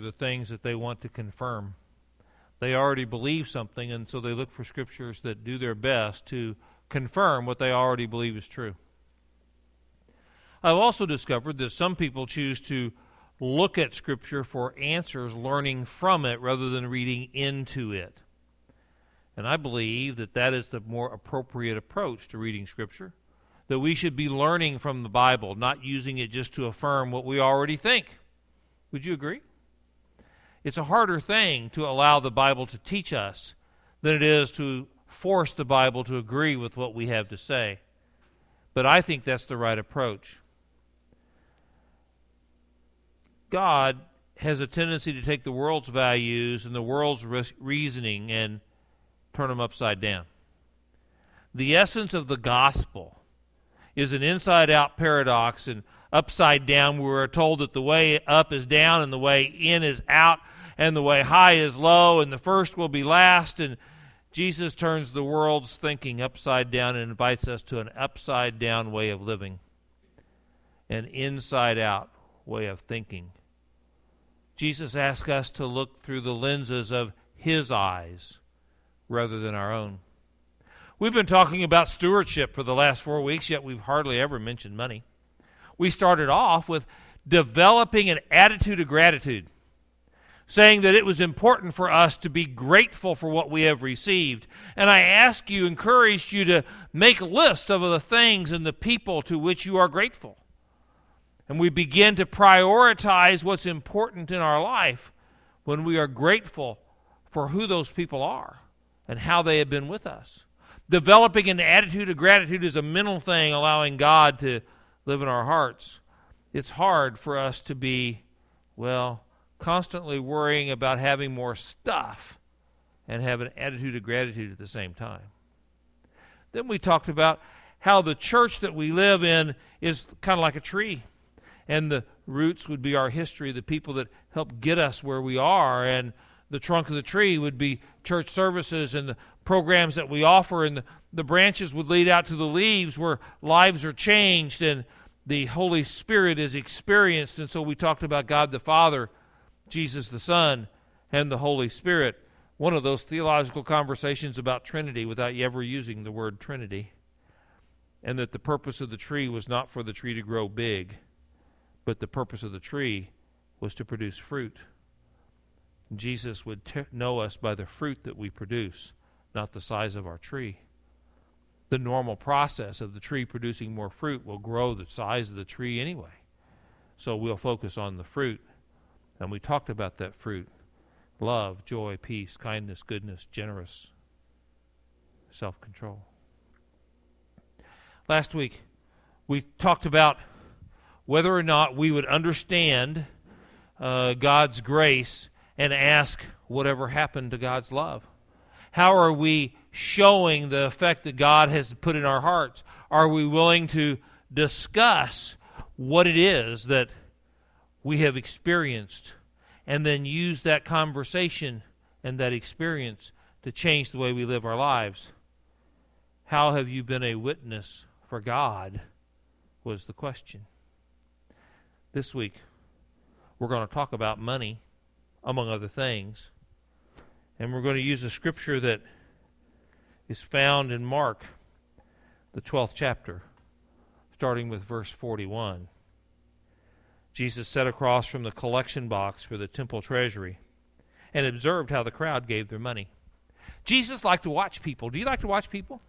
the things that they want to confirm. They already believe something, and so they look for scriptures that do their best to confirm what they already believe is true. I've also discovered that some people choose to look at Scripture for answers, learning from it rather than reading into it. And I believe that that is the more appropriate approach to reading Scripture. That we should be learning from the Bible, not using it just to affirm what we already think. Would you agree? It's a harder thing to allow the Bible to teach us than it is to force the Bible to agree with what we have to say. But I think that's the right approach. God has a tendency to take the world's values and the world's reasoning and turn them upside down. The essence of the gospel is an inside out paradox and upside down. We are told that the way up is down and the way in is out and the way high is low and the first will be last. And Jesus turns the world's thinking upside down and invites us to an upside down way of living, an inside out way of thinking. Jesus asks us to look through the lenses of His eyes rather than our own. We've been talking about stewardship for the last four weeks, yet we've hardly ever mentioned money. We started off with developing an attitude of gratitude, saying that it was important for us to be grateful for what we have received. And I ask you, encouraged you to make lists of the things and the people to which you are grateful and we begin to prioritize what's important in our life when we are grateful for who those people are and how they have been with us. Developing an attitude of gratitude is a mental thing, allowing God to live in our hearts. It's hard for us to be, well, constantly worrying about having more stuff and have an attitude of gratitude at the same time. Then we talked about how the church that we live in is kind of like a tree and the roots would be our history, the people that help get us where we are, and the trunk of the tree would be church services and the programs that we offer, and the, the branches would lead out to the leaves where lives are changed and the Holy Spirit is experienced. And so we talked about God the Father, Jesus the Son, and the Holy Spirit. One of those theological conversations about Trinity without ever using the word Trinity. And that the purpose of the tree was not for the tree to grow big but the purpose of the tree was to produce fruit. Jesus would t- know us by the fruit that we produce, not the size of our tree. The normal process of the tree producing more fruit will grow the size of the tree anyway. So we'll focus on the fruit. And we talked about that fruit love, joy, peace, kindness, goodness, generous, self control. Last week, we talked about whether or not we would understand uh, God's grace and ask whatever happened to God's love. How are we showing the effect that God has put in our hearts? Are we willing to discuss what it is that we have experienced and then use that conversation and that experience to change the way we live our lives? How have you been a witness for God? Was the question. This week, we're going to talk about money, among other things. And we're going to use a scripture that is found in Mark, the 12th chapter, starting with verse 41. Jesus sat across from the collection box for the temple treasury and observed how the crowd gave their money. Jesus liked to watch people. Do you like to watch people?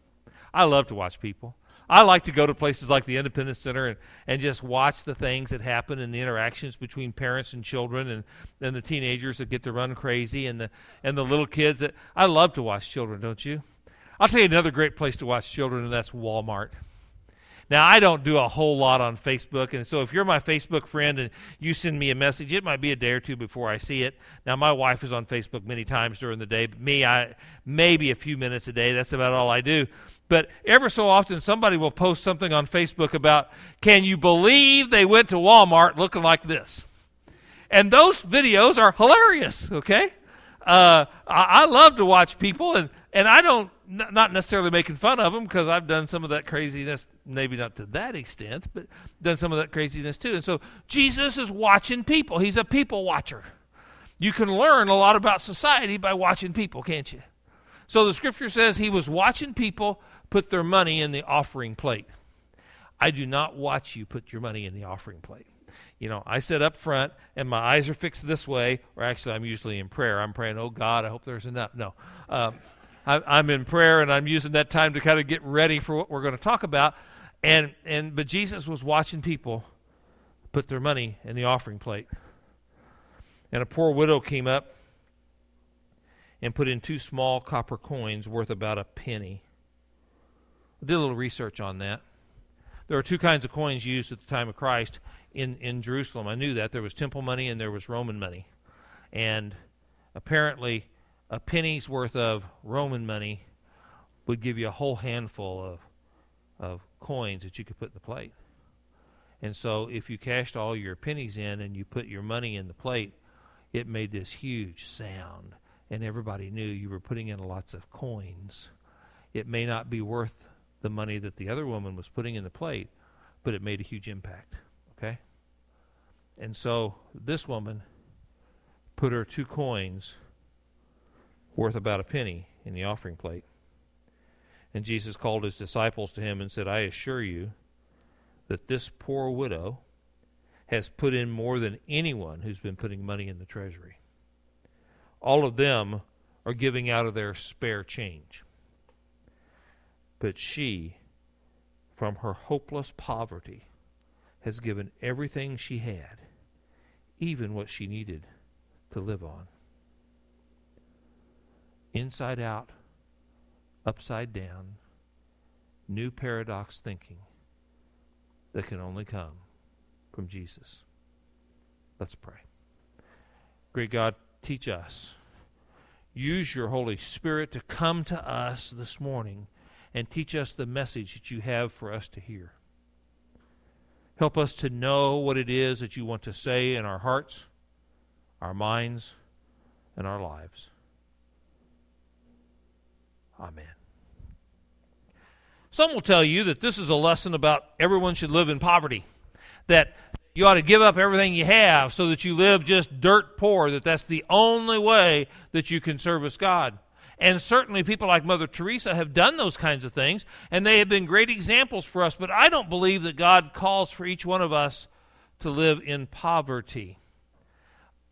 I love to watch people. I like to go to places like the Independence Center and, and just watch the things that happen and the interactions between parents and children and, and the teenagers that get to run crazy and the and the little kids that I love to watch children, don't you? I'll tell you another great place to watch children, and that's Walmart. Now, I don't do a whole lot on Facebook, and so if you're my Facebook friend and you send me a message, it might be a day or two before I see it. Now, my wife is on Facebook many times during the day, but me, I maybe a few minutes a day. That's about all I do. But ever so often, somebody will post something on Facebook about, can you believe they went to Walmart looking like this? And those videos are hilarious, okay? Uh, I, I, love to watch people, and, and I don't, not necessarily making fun of them because I've done some of that craziness, maybe not to that extent, but done some of that craziness too. And so Jesus is watching people, he's a people watcher. You can learn a lot about society by watching people, can't you? So the scripture says he was watching people put their money in the offering plate. I do not watch you put your money in the offering plate. You know, I sit up front and my eyes are fixed this way, or actually, I'm usually in prayer. I'm praying, oh God, I hope there's enough. No. Um, I, am in prayer and I'm using that time to kind of get ready for what we're going to talk about. And, and but Jesus was watching people put their money in the offering plate. And a poor widow came up and put in two small copper coins worth about a penny. I did a little research on that. There are two kinds of coins used at the time of Christ in, in Jerusalem. I knew that. There was temple money and there was Roman money. And apparently, a penny's worth of Roman money would give you a whole handful of, of coins that you could put in the plate. And so if you cashed all your pennies in and you put your money in the plate, it made this huge sound. And everybody knew you were putting in lots of coins. It may not be worth the money that the other woman was putting in the plate, but it made a huge impact. Okay? And so this woman put her two coins worth about a penny in the offering plate. And Jesus called his disciples to him and said, I assure you that this poor widow has put in more than anyone who's been putting money in the treasury. All of them are giving out of their spare change. But she, from her hopeless poverty, has given everything she had, even what she needed to live on inside out, upside down, new paradox thinking that can only come from Jesus. Let's pray. Great God, teach us. Use your Holy Spirit to come to us this morning and teach us the message that you have for us to hear. Help us to know what it is that you want to say in our hearts, our minds, and our lives. Amen. Some will tell you that this is a lesson about everyone should live in poverty, that you ought to give up everything you have so that you live just dirt poor, that that's the only way that you can service God. And certainly people like Mother Teresa have done those kinds of things, and they have been great examples for us, but I don't believe that God calls for each one of us to live in poverty.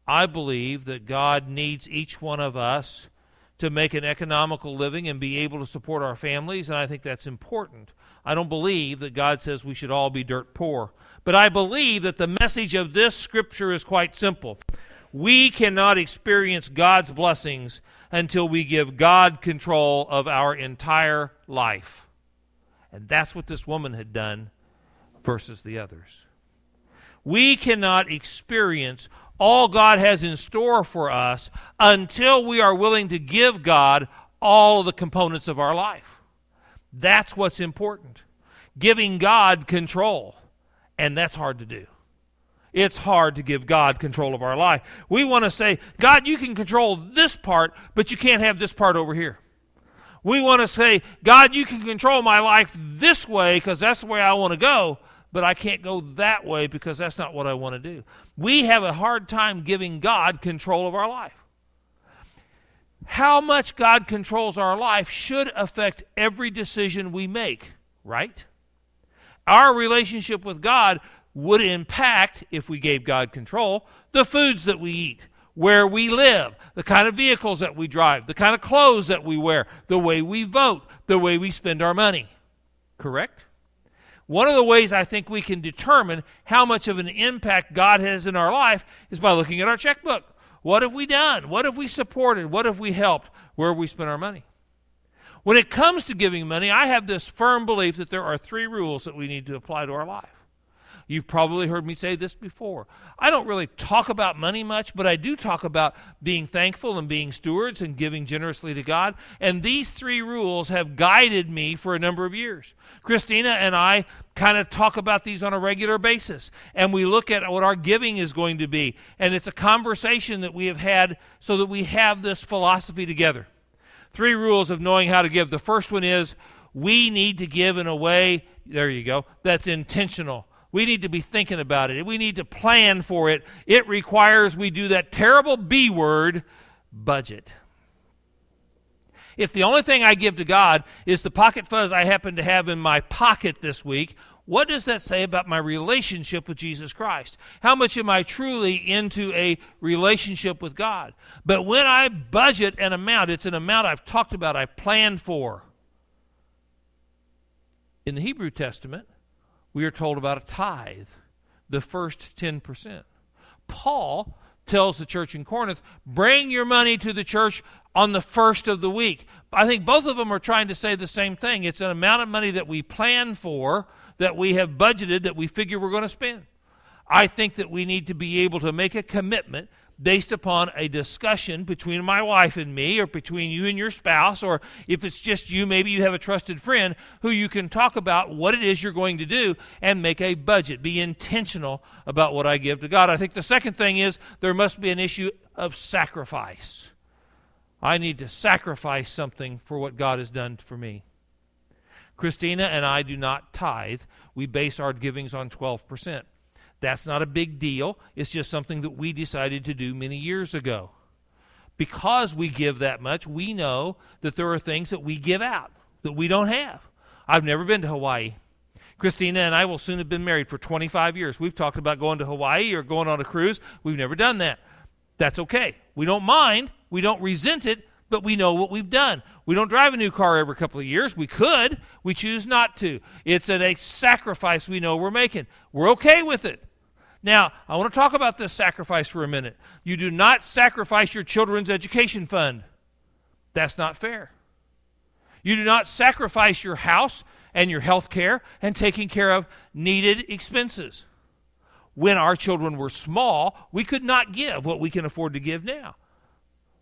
I believe that God needs each one of us to make an economical living and be able to support our families, and I think that's important. I don't believe that God says we should all be dirt poor. But I believe that the message of this scripture is quite simple. We cannot experience God's blessings until we give God control of our entire life. And that's what this woman had done versus the others. We cannot experience all God has in store for us until we are willing to give God all the components of our life. That's what's important. Giving God control. And that's hard to do. It's hard to give God control of our life. We want to say, God, you can control this part, but you can't have this part over here. We want to say, God, you can control my life this way because that's the way I want to go, but I can't go that way because that's not what I want to do. We have a hard time giving God control of our life. How much God controls our life should affect every decision we make, right? Our relationship with God would impact, if we gave God control, the foods that we eat, where we live, the kind of vehicles that we drive, the kind of clothes that we wear, the way we vote, the way we spend our money. Correct? One of the ways I think we can determine how much of an impact God has in our life is by looking at our checkbook. What have we done? What have we supported? What have we helped? Where have we spent our money? When it comes to giving money, I have this firm belief that there are three rules that we need to apply to our life. You've probably heard me say this before. I don't really talk about money much, but I do talk about being thankful and being stewards and giving generously to God. And these three rules have guided me for a number of years. Christina and I kind of talk about these on a regular basis. And we look at what our giving is going to be. And it's a conversation that we have had so that we have this philosophy together. Three rules of knowing how to give. The first one is we need to give in a way, there you go, that's intentional We need to be thinking about it. We need to plan for it. It requires we do that terrible B word, budget. If the only thing I give to God is the pocket fuzz I happen to have in my pocket this week, what does that say about my relationship with Jesus Christ? How much am I truly into a relationship with God? But when I budget an amount, it's an amount I've talked about, I planned for. In the Hebrew Testament, we are told about a tithe, the first 10%. Paul tells the church in Corinth, bring your money to the church on the first of the week. I think both of them are trying to say the same thing. It's an amount of money that we plan for, that we have budgeted, that we figure we're going to spend. I think that we need to be able to make a commitment based upon a discussion between my wife and me, or between you and your spouse, or if it's just you, maybe you have a trusted friend who you can talk about what it is you're going to do and make a budget. Be intentional about what I give to God. I think the second thing is there must be an issue of sacrifice. I need to sacrifice something for what God has done for me. Christina and I do not tithe. We base our givings on 12%. That's not a big deal. It's just something that we decided to do many years ago. Because we give that much, we know that there are things that we give out that we don't have. I've never been to Hawaii. Christina and I will soon have been married for 25 years. We've talked about going to Hawaii or going on a cruise. We've never done that. That's okay. We don't mind. We don't resent it, but we know what we've done. We don't drive a new car every couple of years. We could. We choose not to. It's a sacrifice we know we're making. We're okay with it. Now, I want to talk about this sacrifice for a minute. You do not sacrifice your children's education fund. That's not fair. You do not sacrifice your house and your health care and taking care of needed expenses. When our children were small, we could not give what we can afford to give now.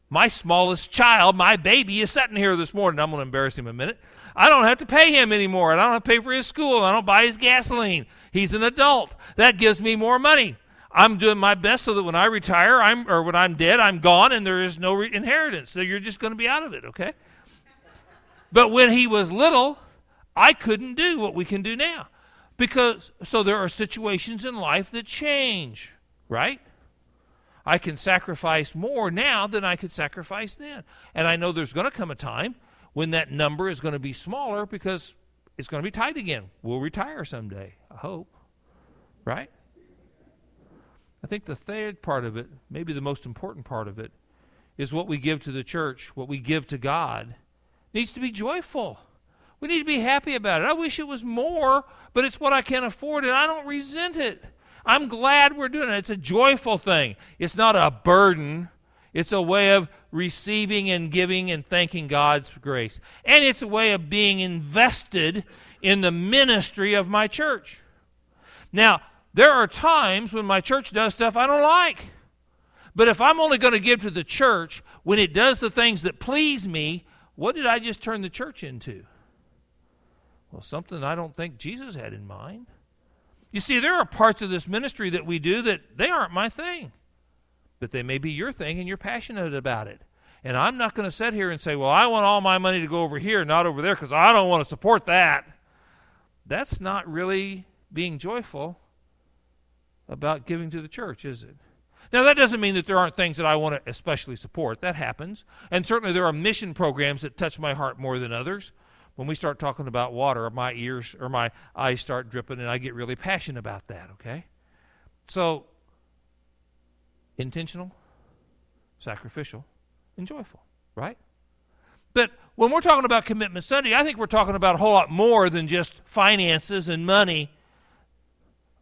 My smallest child, my baby, is sitting here this morning. I'm going to embarrass him a minute. I don't have to pay him anymore, and I don't have to pay for his school. I don't buy his gasoline. He's an adult. That gives me more money. I'm doing my best so that when I retire, I'm or when I'm dead, I'm gone, and there is no re- inheritance. So you're just going to be out of it, okay? But when he was little, I couldn't do what we can do now, because so there are situations in life that change, right? I can sacrifice more now than I could sacrifice then. And I know there's going to come a time when that number is going to be smaller because it's going to be tight again. We'll retire someday, I hope. Right? I think the third part of it, maybe the most important part of it, is what we give to the church, what we give to God, needs to be joyful. We need to be happy about it. I wish it was more, but it's what I can afford, and I don't resent it. I'm glad we're doing it. It's a joyful thing. It's not a burden. It's a way of receiving and giving and thanking God's grace. And it's a way of being invested in the ministry of my church. Now, there are times when my church does stuff I don't like. But if I'm only going to give to the church when it does the things that please me, what did I just turn the church into? Well, something I don't think Jesus had in mind. You see, there are parts of this ministry that we do that they aren't my thing, but they may be your thing and you're passionate about it. And I'm not going to sit here and say, well, I want all my money to go over here, not over there, because I don't want to support that. That's not really being joyful about giving to the church, is it? Now, that doesn't mean that there aren't things that I want to especially support. That happens. And certainly there are mission programs that touch my heart more than others when we start talking about water, my ears or my eyes start dripping, and I get really passionate about that, okay? So, intentional, sacrificial, and joyful, right? But when we're talking about Commitment Sunday, I think we're talking about a whole lot more than just finances and money.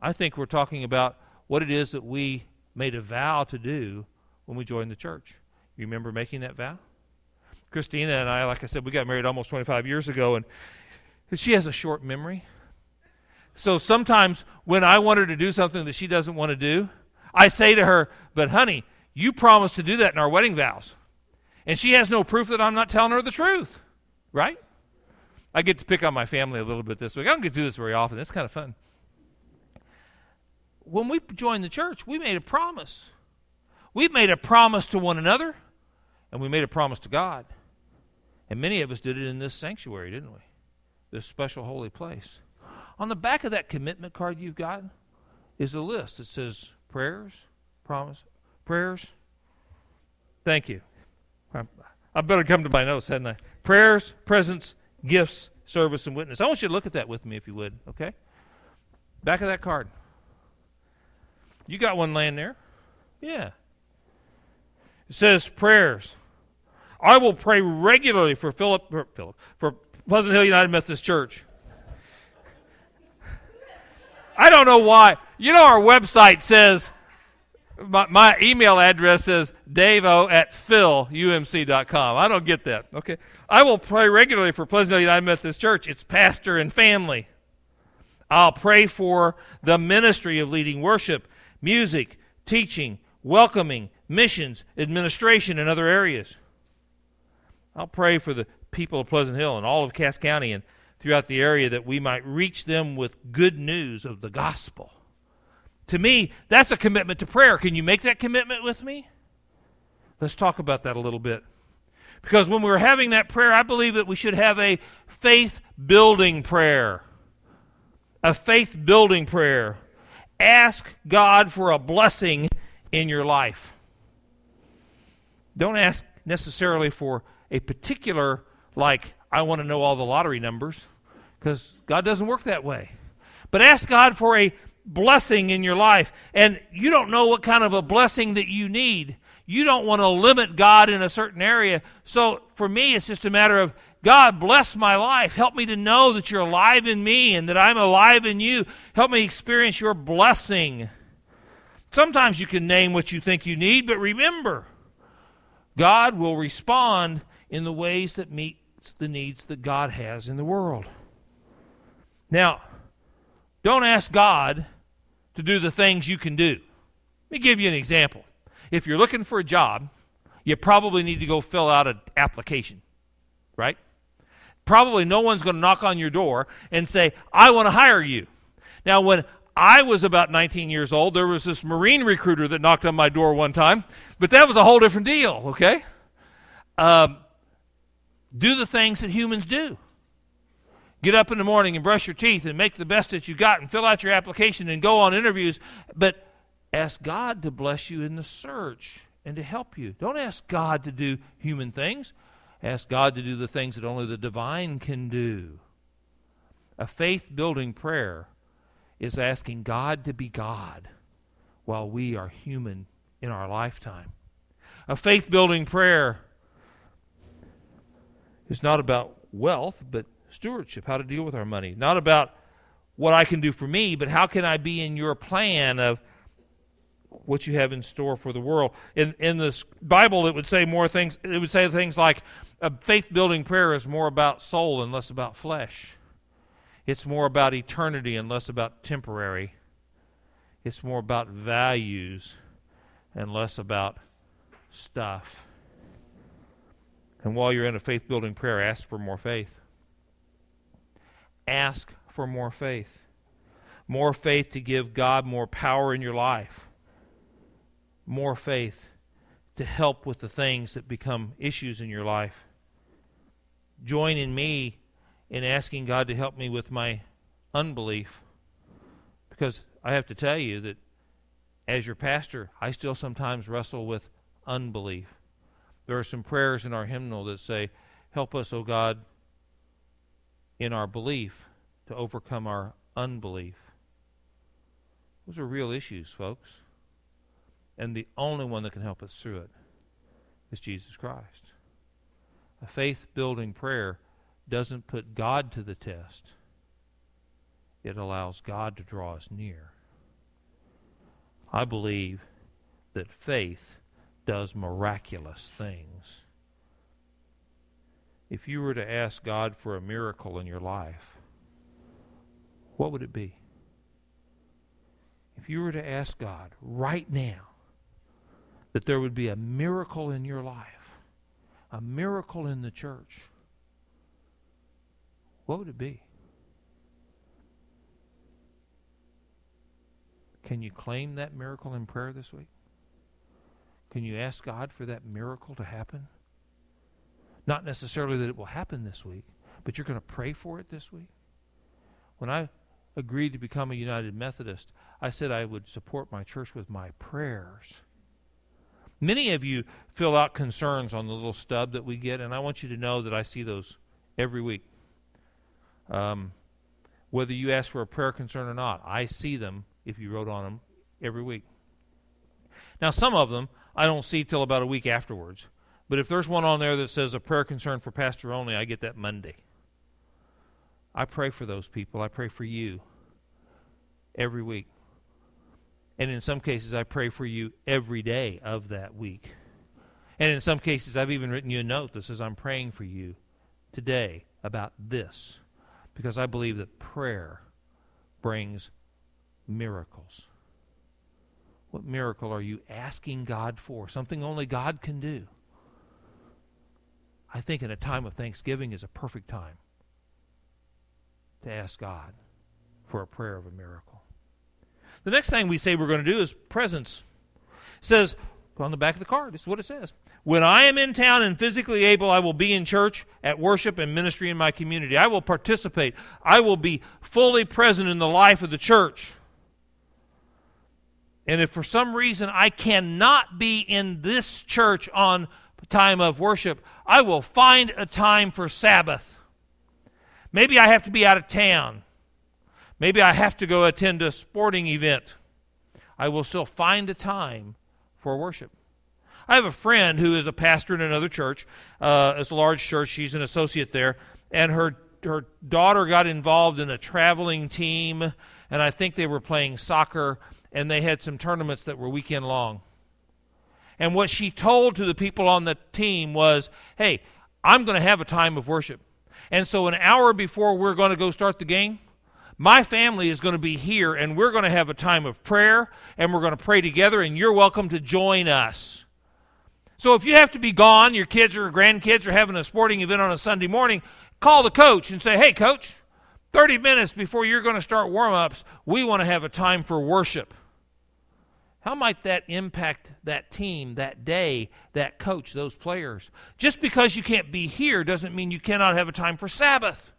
I think we're talking about what it is that we made a vow to do when we joined the church. You remember making that vow? Christina and I, like I said, we got married almost 25 years ago, and she has a short memory. So sometimes when I want her to do something that she doesn't want to do, I say to her, But honey, you promised to do that in our wedding vows. And she has no proof that I'm not telling her the truth, right? I get to pick on my family a little bit this week. I don't get to do this very often. It's kind of fun. When we joined the church, we made a promise. We made a promise to one another, and we made a promise to God. And many of us did it in this sanctuary, didn't we? This special holy place. On the back of that commitment card you've got is a list that says prayers, promise, prayers. Thank you. I better come to my notes, hadn't I? Prayers, presents, gifts, service, and witness. I want you to look at that with me, if you would, okay? Back of that card. You got one laying there? Yeah. It says prayers. I will pray regularly for Philip, for, Philip, for Pleasant Hill United Methodist Church. I don't know why. You know, our website says, my, my email address is davo at philumc.com. I don't get that. Okay. I will pray regularly for Pleasant Hill United Methodist Church, its pastor and family. I'll pray for the ministry of leading worship, music, teaching, welcoming, missions, administration, and other areas. I'll pray for the people of Pleasant Hill and all of Cass County and throughout the area that we might reach them with good news of the gospel. To me, that's a commitment to prayer. Can you make that commitment with me? Let's talk about that a little bit. Because when we're having that prayer, I believe that we should have a faith building prayer. A faith building prayer. Ask God for a blessing in your life. Don't ask necessarily for a particular, like, I want to know all the lottery numbers, because God doesn't work that way. But ask God for a blessing in your life. And you don't know what kind of a blessing that you need. You don't want to limit God in a certain area. So for me, it's just a matter of God, bless my life. Help me to know that you're alive in me and that I'm alive in you. Help me experience your blessing. Sometimes you can name what you think you need, but remember, God will respond in the ways that meets the needs that God has in the world. Now, don't ask God to do the things you can do. Let me give you an example. If you're looking for a job, you probably need to go fill out an application, right? Probably no one's going to knock on your door and say, I want to hire you. Now, when I was about 19 years old, there was this Marine recruiter that knocked on my door one time, but that was a whole different deal, okay? Um, do the things that humans do. Get up in the morning and brush your teeth and make the best that you got and fill out your application and go on interviews. But ask God to bless you in the search and to help you. Don't ask God to do human things. Ask God to do the things that only the divine can do. A faith building prayer is asking God to be God while we are human in our lifetime. A faith building prayer is not about wealth, but stewardship, how to deal with our money. Not about what I can do for me, but how can I be in your plan of what you have in store for the world. In in the Bible, it would say more things. It would say things like a faith building prayer is more about soul and less about flesh. It's more about eternity and less about temporary. It's more about values and less about stuff. And while you're in a faith building prayer, ask for more faith ask for more faith. More faith to give God more power in your life. More faith to help with the things that become issues in your life. Join in me in asking God to help me with my unbelief. Because I have to tell you that as your pastor, I still sometimes wrestle with unbelief. There are some prayers in our hymnal that say, Help us, O God, in our belief to overcome our unbelief. Those are real issues, folks. And the only one that can help us through it is Jesus Christ. A faith building prayer doesn't put God to the test, it allows God to draw us near. I believe that faith does miraculous things if you were to ask God for a miracle in your life, what would it be? If you were to ask God right now that there would be a miracle in your life, a miracle in the church, what would it be? Can you claim that miracle in prayer this week? Can you ask God for that miracle to happen? Not necessarily that it will happen this week, but you're going to pray for it this week. When I agreed to become a United Methodist, I said I would support my church with my prayers. Many of you fill out concerns on the little stub that we get, and I want you to know that I see those every week. Um, whether you ask for a prayer concern or not, I see them if you wrote on them every week. Now, some of them I don't see till about a week afterwards. But if there's one on there that says a prayer concern for pastor only, I get that Monday. I pray for those people. I pray for you every week. And in some cases, I pray for you every day of that week. And in some cases, I've even written you a note that says, I'm praying for you today about this. Because I believe that prayer brings miracles. What miracle are you asking God for? Something only God can do. I think in a time of thanksgiving is a perfect time to ask God for a prayer of a miracle. The next thing we say we're going to do is presence. It says on the back of the card, this is what it says. When I am in town and physically able, I will be in church, at worship, and ministry in my community. I will participate. I will be fully present in the life of the church. And if for some reason I cannot be in this church on time of worship, I will find a time for Sabbath. Maybe I have to be out of town. Maybe I have to go attend a sporting event. I will still find a time for worship. I have a friend who is a pastor in another church. Uh, it's a large church. She's an associate there. And her, her daughter got involved in a traveling team, and I think they were playing soccer, and they had some tournaments that were weekend long. And what she told to the people on the team was, hey, I'm going to have a time of worship. And so, an hour before we're going to go start the game, my family is going to be here and we're going to have a time of prayer and we're going to pray together, and you're welcome to join us. So, if you have to be gone, your kids or grandkids are having a sporting event on a Sunday morning, call the coach and say, hey, coach, 30 minutes before you're going to start warm ups, we want to have a time for worship. How might that impact that team, that day, that coach, those players? Just because you can't be here doesn't mean you cannot have a time for Sabbath.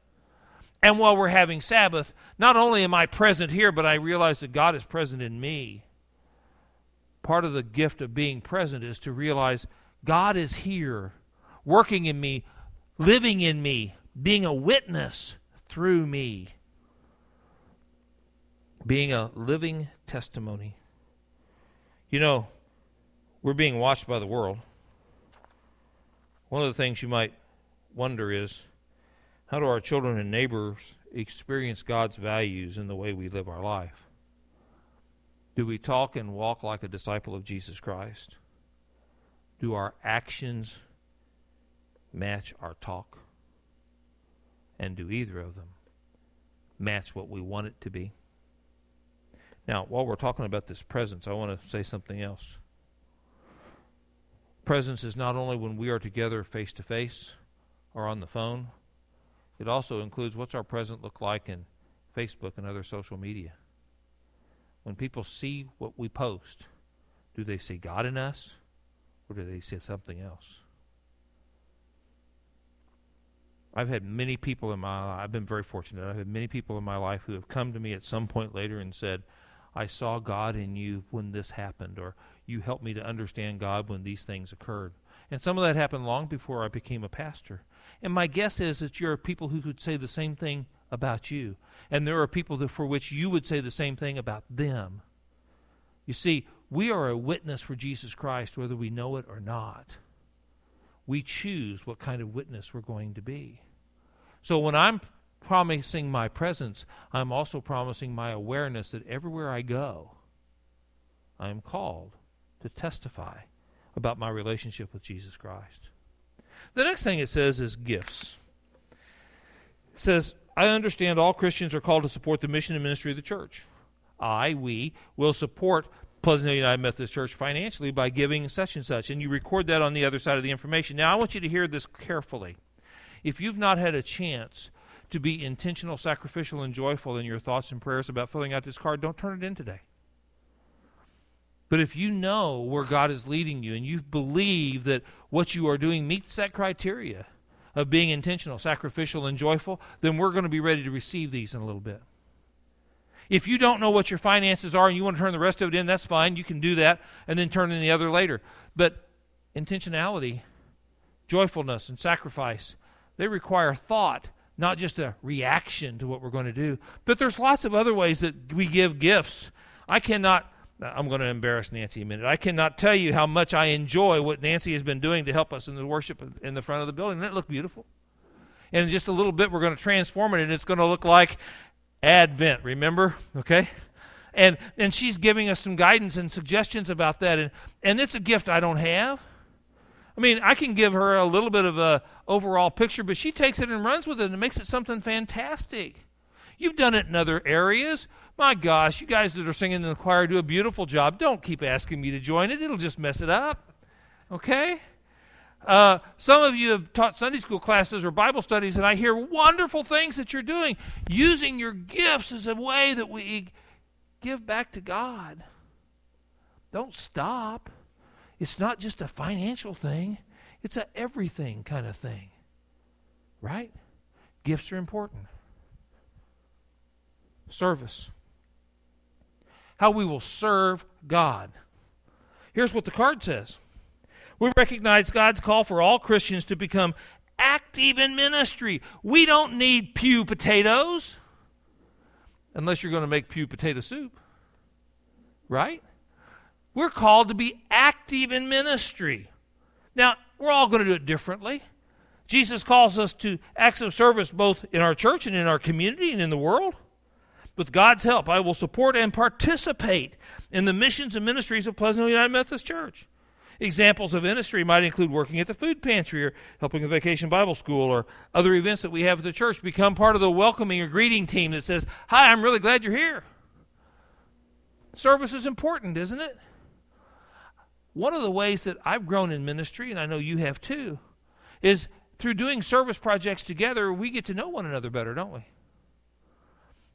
And while we're having Sabbath, not only am I present here, but I realize that God is present in me. Part of the gift of being present is to realize God is here, working in me, living in me, being a witness through me, being a living testimony. You know, we're being watched by the world. One of the things you might wonder is how do our children and neighbors experience God's values in the way we live our life? Do we talk and walk like a disciple of Jesus Christ? Do our actions match our talk? And do either of them match what we want it to be? Now, while we're talking about this presence, I want to say something else. Presence is not only when we are together face to face or on the phone, it also includes what's our present look like in Facebook and other social media. When people see what we post, do they see God in us or do they see something else? I've had many people in my life, I've been very fortunate. I've had many people in my life who have come to me at some point later and said, I saw God in you when this happened, or you helped me to understand God when these things occurred. And some of that happened long before I became a pastor. And my guess is that there are people who could say the same thing about you. And there are people that, for which you would say the same thing about them. You see, we are a witness for Jesus Christ whether we know it or not. We choose what kind of witness we're going to be. So when I'm promising my presence, I'm also promising my awareness that everywhere I go, I am called to testify about my relationship with Jesus Christ. The next thing it says is gifts. It says, I understand all Christians are called to support the mission and ministry of the church. I, we, will support Pleasant Hill United Methodist Church financially by giving such and such. And you record that on the other side of the information. Now, I want you to hear this carefully. If you've not had a chance to be intentional, sacrificial, and joyful in your thoughts and prayers about filling out this card, don't turn it in today. But if you know where God is leading you and you believe that what you are doing meets that criteria of being intentional, sacrificial, and joyful, then we're going to be ready to receive these in a little bit. If you don't know what your finances are and you want to turn the rest of it in, that's fine. You can do that and then turn in the other later. But intentionality, joyfulness, and sacrifice, they require thought, not just a reaction to what we're going to do. But there's lots of other ways that we give gifts. I cannot I'm going to embarrass Nancy a minute. I cannot tell you how much I enjoy what Nancy has been doing to help us in the worship in the front of the building. Doesn't it look beautiful? And in just a little bit, we're going to transform it, and it's going to look like Advent. Remember? Okay? And and she's giving us some guidance and suggestions about that. And and it's a gift I don't have. I mean, I can give her a little bit of a overall picture, but she takes it and runs with it and makes it something fantastic. You've done it in other areas. My gosh, you guys that are singing in the choir do a beautiful job. Don't keep asking me to join it, it'll just mess it up. Okay? Uh, some of you have taught Sunday school classes or Bible studies, and I hear wonderful things that you're doing, using your gifts as a way that we give back to God. Don't stop. It's not just a financial thing, it's a everything kind of thing. Right? Gifts are important. Service how we will serve God. Here's what the card says We recognize God's call for all Christians to become active in ministry. We don't need pew potatoes unless you're going to make pew potato soup. Right? We're called to be active in ministry. Now, we're all going to do it differently. Jesus calls us to acts of service both in our church and in our community and in the world. With God's help, I will support and participate in the missions and ministries of Pleasant Hill United Methodist Church. Examples of ministry might include working at the food pantry or helping a vacation Bible school or other events that we have at the church. Become part of the welcoming or greeting team that says, Hi, I'm really glad you're here. Service is important, isn't it? One of the ways that I've grown in ministry, and I know you have too, is through doing service projects together, we get to know one another better, don't we?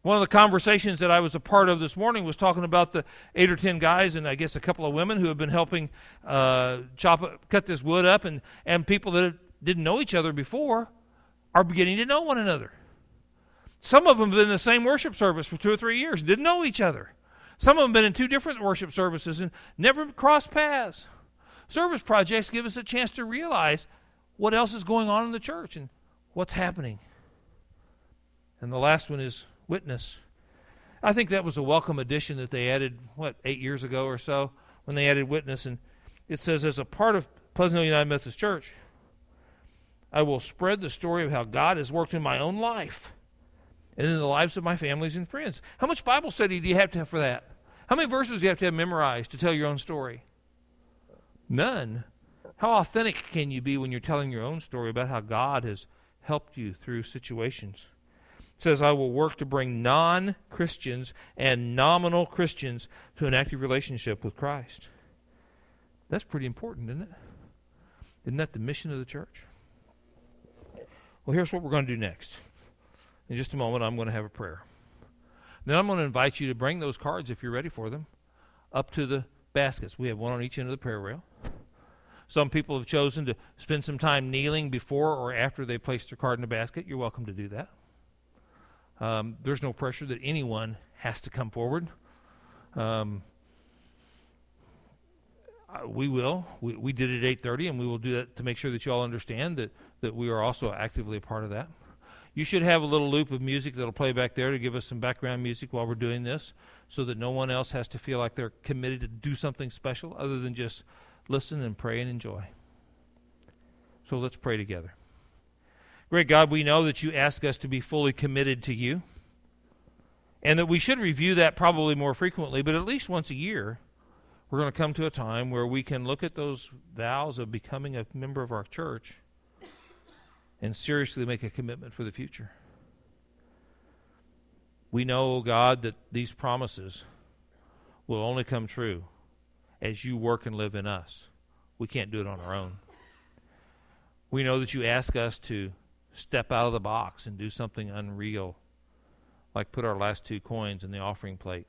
One of the conversations that I was a part of this morning was talking about the eight or ten guys and I guess a couple of women who have been helping uh, chop cut this wood up, and and people that didn't know each other before are beginning to know one another. Some of them have been in the same worship service for two or three years, didn't know each other. Some of them have been in two different worship services and never crossed paths. Service projects give us a chance to realize what else is going on in the church and what's happening. And the last one is witness. I think that was a welcome addition that they added, what, eight years ago or so, when they added witness. And it says, as a part of Pleasant Hill United Methodist Church, I will spread the story of how God has worked in my own life and in the lives of my families and friends. How much Bible study do you have to have for that? How many verses do you have to have memorized to tell your own story? None. How authentic can you be when you're telling your own story about how God has helped you through situations? says, I will work to bring non Christians and nominal Christians to an active relationship with Christ. That's pretty important, isn't it? Isn't that the mission of the church? Well, here's what we're going to do next. In just a moment, I'm going to have a prayer. Then I'm going to invite you to bring those cards, if you're ready for them, up to the baskets. We have one on each end of the prayer rail. Some people have chosen to spend some time kneeling before or after they place their card in the basket. You're welcome to do that. Um, there's no pressure that anyone has to come forward. Um, we will. We, we did it at 8:30, and we will do that to make sure that you all understand that that we are also actively a part of that. You should have a little loop of music that'll play back there to give us some background music while we're doing this, so that no one else has to feel like they're committed to do something special other than just listen and pray and enjoy. So let's pray together. Great God, we know that you ask us to be fully committed to you, and that we should review that probably more frequently, but at least once a year, we're going to come to a time where we can look at those vows of becoming a member of our church and seriously make a commitment for the future. We know, God, that these promises will only come true as you work and live in us. We can't do it on our own. We know that you ask us to step out of the box and do something unreal, like put our last two coins in the offering plate.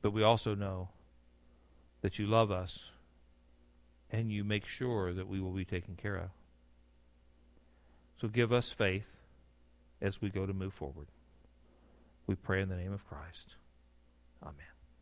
But we also know that you love us and you make sure that we will be taken care of. So give us faith as we go to move forward. We pray in the name of Christ. Amen.